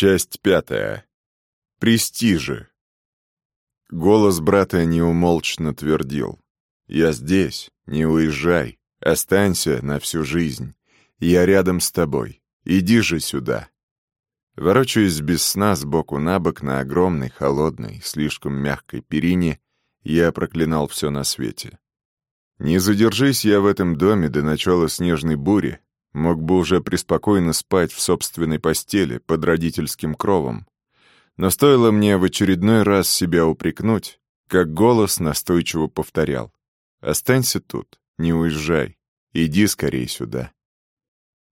Часть пятая. Престижи. Голос брата неумолчно твердил. «Я здесь, не уезжай, останься на всю жизнь. Я рядом с тобой, иди же сюда». Ворочаясь без сна сбоку на бок на огромной, холодной, слишком мягкой перине, я проклинал все на свете. Не задержись я в этом доме до начала снежной бури, Мог бы уже преспокойно спать в собственной постели под родительским кровом. Но стоило мне в очередной раз себя упрекнуть, как голос настойчиво повторял. «Останься тут, не уезжай, иди скорее сюда».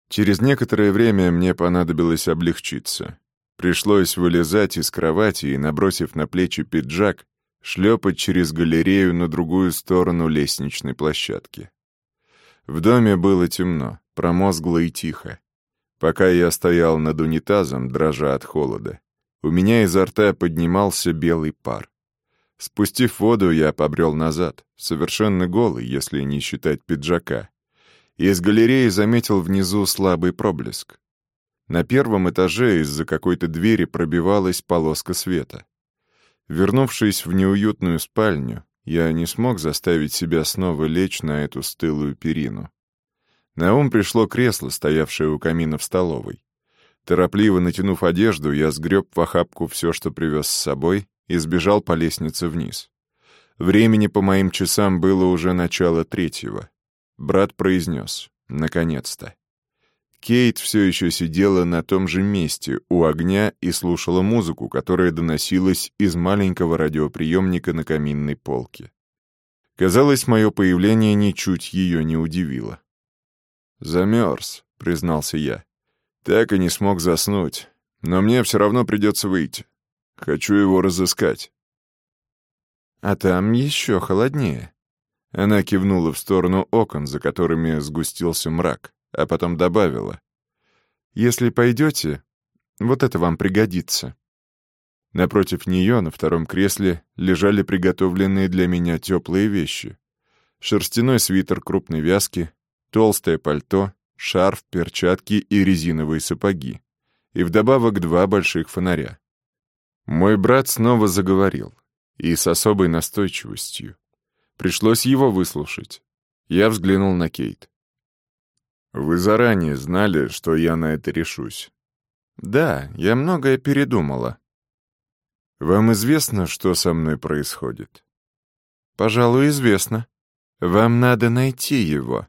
Через некоторое время мне понадобилось облегчиться. Пришлось вылезать из кровати и, набросив на плечи пиджак, шлепать через галерею на другую сторону лестничной площадки. В доме было темно промозгло и тихо. Пока я стоял над унитазом, дрожа от холода, у меня изо рта поднимался белый пар. Спустив воду, я побрел назад, совершенно голый, если не считать пиджака. Из галереи заметил внизу слабый проблеск. На первом этаже из-за какой-то двери пробивалась полоска света. Вернувшись в неуютную спальню, я не смог заставить себя снова лечь на эту стылую перину. На ум пришло кресло, стоявшее у камина в столовой. Торопливо натянув одежду, я сгреб в охапку все, что привез с собой, и сбежал по лестнице вниз. Времени по моим часам было уже начало третьего. Брат произнес «Наконец-то». Кейт все еще сидела на том же месте, у огня, и слушала музыку, которая доносилась из маленького радиоприемника на каминной полке. Казалось, мое появление ничуть ее не удивило. «Замерз», — признался я. «Так и не смог заснуть. Но мне все равно придется выйти. Хочу его разыскать». «А там еще холоднее». Она кивнула в сторону окон, за которыми сгустился мрак, а потом добавила. «Если пойдете, вот это вам пригодится». Напротив нее, на втором кресле, лежали приготовленные для меня теплые вещи. Шерстяной свитер крупной вязки, толстое пальто, шарф, перчатки и резиновые сапоги. И вдобавок два больших фонаря. Мой брат снова заговорил, и с особой настойчивостью. Пришлось его выслушать. Я взглянул на Кейт. «Вы заранее знали, что я на это решусь?» «Да, я многое передумала». «Вам известно, что со мной происходит?» «Пожалуй, известно. Вам надо найти его».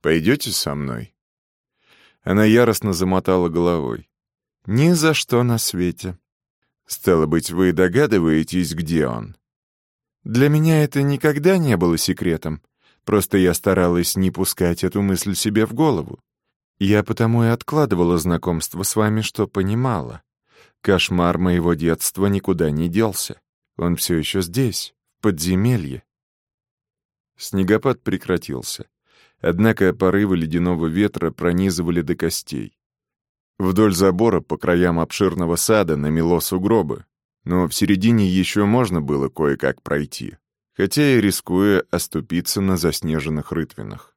Пойдете со мной?» Она яростно замотала головой. «Ни за что на свете. Стало быть, вы догадываетесь, где он?» «Для меня это никогда не было секретом. Просто я старалась не пускать эту мысль себе в голову. Я потому и откладывала знакомство с вами, что понимала. Кошмар моего детства никуда не делся. Он все еще здесь, в подземелье». Снегопад прекратился. Однако порывы ледяного ветра пронизывали до костей. Вдоль забора по краям обширного сада намело сугробы, но в середине еще можно было кое-как пройти, хотя и рискуя оступиться на заснеженных рытвинах.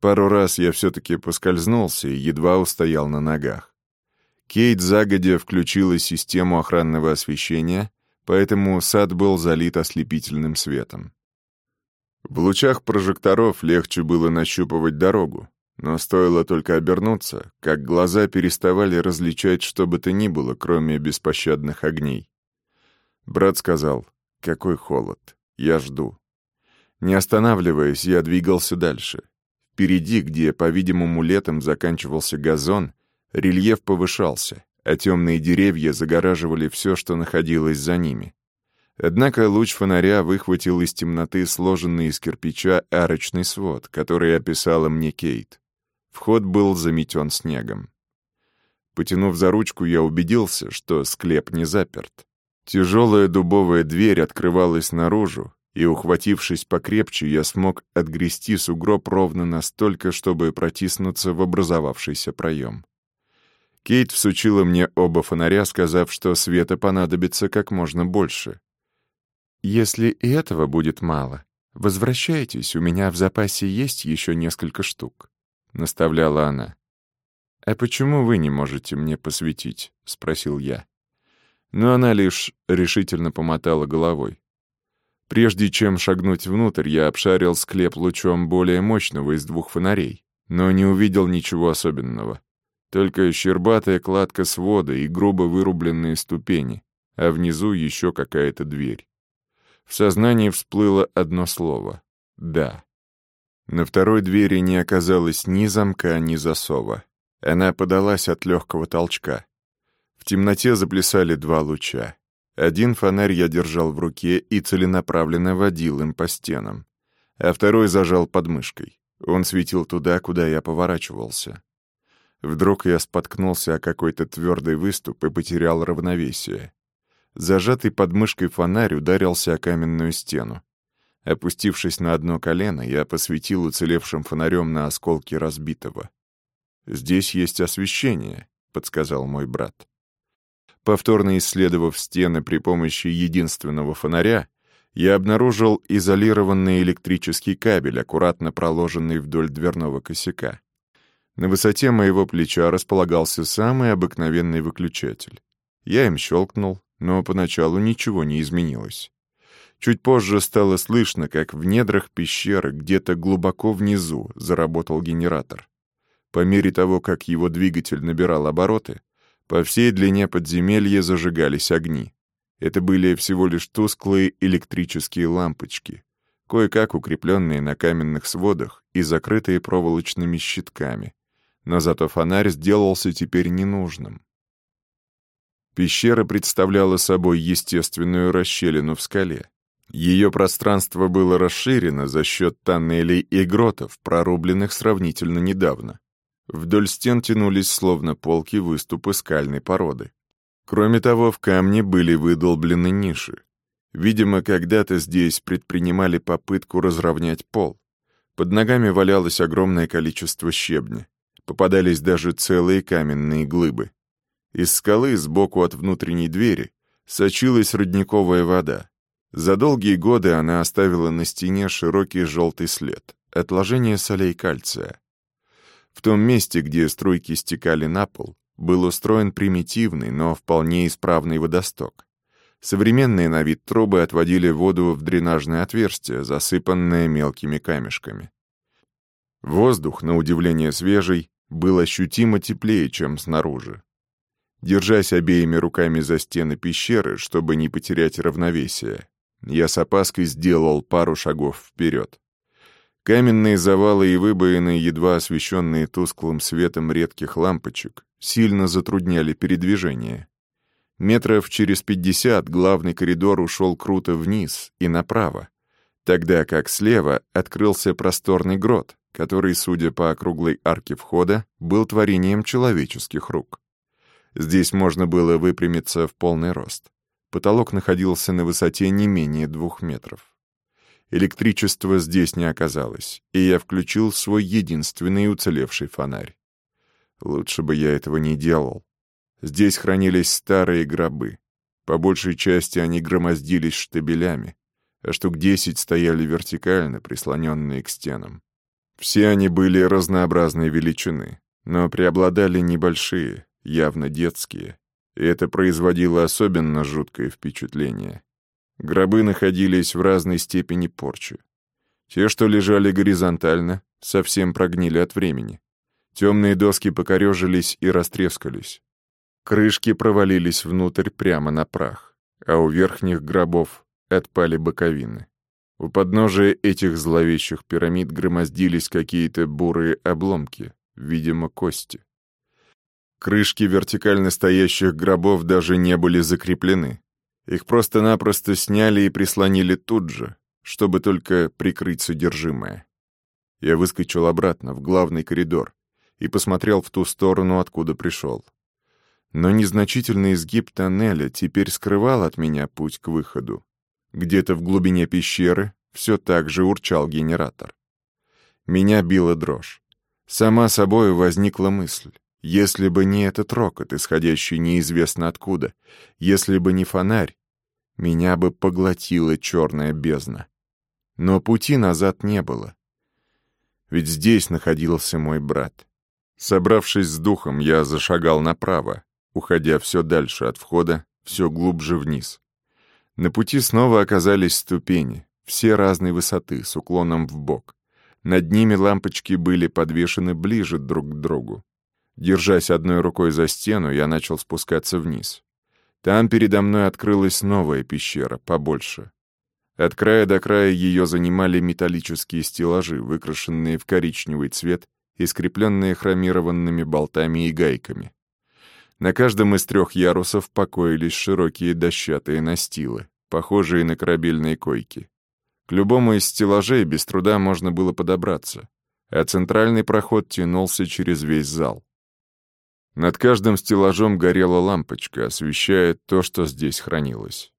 Пару раз я все-таки поскользнулся и едва устоял на ногах. Кейт загодя включила систему охранного освещения, поэтому сад был залит ослепительным светом. В лучах прожекторов легче было нащупывать дорогу, но стоило только обернуться, как глаза переставали различать что бы то ни было, кроме беспощадных огней. Брат сказал, «Какой холод! Я жду». Не останавливаясь, я двигался дальше. Впереди, где, по-видимому, летом заканчивался газон, рельеф повышался, а темные деревья загораживали все, что находилось за ними. Однако луч фонаря выхватил из темноты сложенный из кирпича арочный свод, который описала мне Кейт. Вход был заметен снегом. Потянув за ручку, я убедился, что склеп не заперт. Тяжелая дубовая дверь открывалась наружу, и, ухватившись покрепче, я смог отгрести сугроб ровно настолько, чтобы протиснуться в образовавшийся проем. Кейт всучила мне оба фонаря, сказав, что света понадобится как можно больше. Если и этого будет мало, возвращайтесь, у меня в запасе есть еще несколько штук», — наставляла она. «А почему вы не можете мне посветить?» — спросил я. Но она лишь решительно помотала головой. Прежде чем шагнуть внутрь, я обшарил склеп лучом более мощного из двух фонарей, но не увидел ничего особенного. Только щербатая кладка свода и грубо вырубленные ступени, а внизу еще какая-то дверь. В сознании всплыло одно слово — «да». На второй двери не оказалось ни замка, ни засова. Она подалась от легкого толчка. В темноте заплясали два луча. Один фонарь я держал в руке и целенаправленно водил им по стенам, а второй зажал под мышкой. Он светил туда, куда я поворачивался. Вдруг я споткнулся о какой-то твердый выступ и потерял равновесие. Зажатый под мышкой фонарь ударился о каменную стену. Опустившись на одно колено, я посветил уцелевшим фонарем на осколки разбитого. «Здесь есть освещение», — подсказал мой брат. Повторно исследовав стены при помощи единственного фонаря, я обнаружил изолированный электрический кабель, аккуратно проложенный вдоль дверного косяка. На высоте моего плеча располагался самый обыкновенный выключатель. Я им щелкнул, но поначалу ничего не изменилось. Чуть позже стало слышно, как в недрах пещеры, где-то глубоко внизу, заработал генератор. По мере того, как его двигатель набирал обороты, по всей длине подземелья зажигались огни. Это были всего лишь тусклые электрические лампочки, кое-как укрепленные на каменных сводах и закрытые проволочными щитками. Но зато фонарь сделался теперь ненужным. Пещера представляла собой естественную расщелину в скале. Ее пространство было расширено за счет тоннелей и гротов, прорубленных сравнительно недавно. Вдоль стен тянулись словно полки выступы скальной породы. Кроме того, в камне были выдолблены ниши. Видимо, когда-то здесь предпринимали попытку разровнять пол. Под ногами валялось огромное количество щебня. Попадались даже целые каменные глыбы. Из скалы сбоку от внутренней двери сочилась родниковая вода. За долгие годы она оставила на стене широкий желтый след — отложение солей кальция. В том месте, где струйки стекали на пол, был устроен примитивный, но вполне исправный водосток. Современные на вид трубы отводили воду в дренажное отверстие, засыпанное мелкими камешками. Воздух, на удивление свежий, был ощутимо теплее, чем снаружи. Держась обеими руками за стены пещеры, чтобы не потерять равновесие, я с опаской сделал пару шагов вперед. Каменные завалы и выбоины, едва освещенные тусклым светом редких лампочек, сильно затрудняли передвижение. Метров через пятьдесят главный коридор ушел круто вниз и направо, тогда как слева открылся просторный грот, который, судя по округлой арке входа, был творением человеческих рук. Здесь можно было выпрямиться в полный рост. Потолок находился на высоте не менее двух метров. Электричества здесь не оказалось, и я включил свой единственный уцелевший фонарь. Лучше бы я этого не делал. Здесь хранились старые гробы. По большей части они громоздились штабелями, а штук десять стояли вертикально, прислоненные к стенам. Все они были разнообразной величины, но преобладали небольшие, явно детские, и это производило особенно жуткое впечатление. Гробы находились в разной степени порчи. Те, что лежали горизонтально, совсем прогнили от времени. Темные доски покорежились и растрескались. Крышки провалились внутрь прямо на прах, а у верхних гробов отпали боковины. У подножия этих зловещих пирамид громоздились какие-то бурые обломки, видимо, кости. Крышки вертикально стоящих гробов даже не были закреплены. Их просто-напросто сняли и прислонили тут же, чтобы только прикрыть содержимое. Я выскочил обратно в главный коридор и посмотрел в ту сторону, откуда пришел. Но незначительный изгиб тоннеля теперь скрывал от меня путь к выходу. Где-то в глубине пещеры все так же урчал генератор. Меня била дрожь. Сама собой возникла мысль. Если бы не этот рокот, исходящий неизвестно откуда, если бы не фонарь, меня бы поглотила черная бездна. Но пути назад не было. Ведь здесь находился мой брат. Собравшись с духом, я зашагал направо, уходя все дальше от входа, все глубже вниз. На пути снова оказались ступени, все разной высоты, с уклоном в бок. Над ними лампочки были подвешены ближе друг к другу. Держась одной рукой за стену, я начал спускаться вниз. Там передо мной открылась новая пещера, побольше. От края до края ее занимали металлические стеллажи, выкрашенные в коричневый цвет и скрепленные хромированными болтами и гайками. На каждом из трех ярусов покоились широкие дощатые настилы, похожие на корабельные койки. К любому из стеллажей без труда можно было подобраться, а центральный проход тянулся через весь зал. Над каждым стеллажом горела лампочка, освещая то, что здесь хранилось.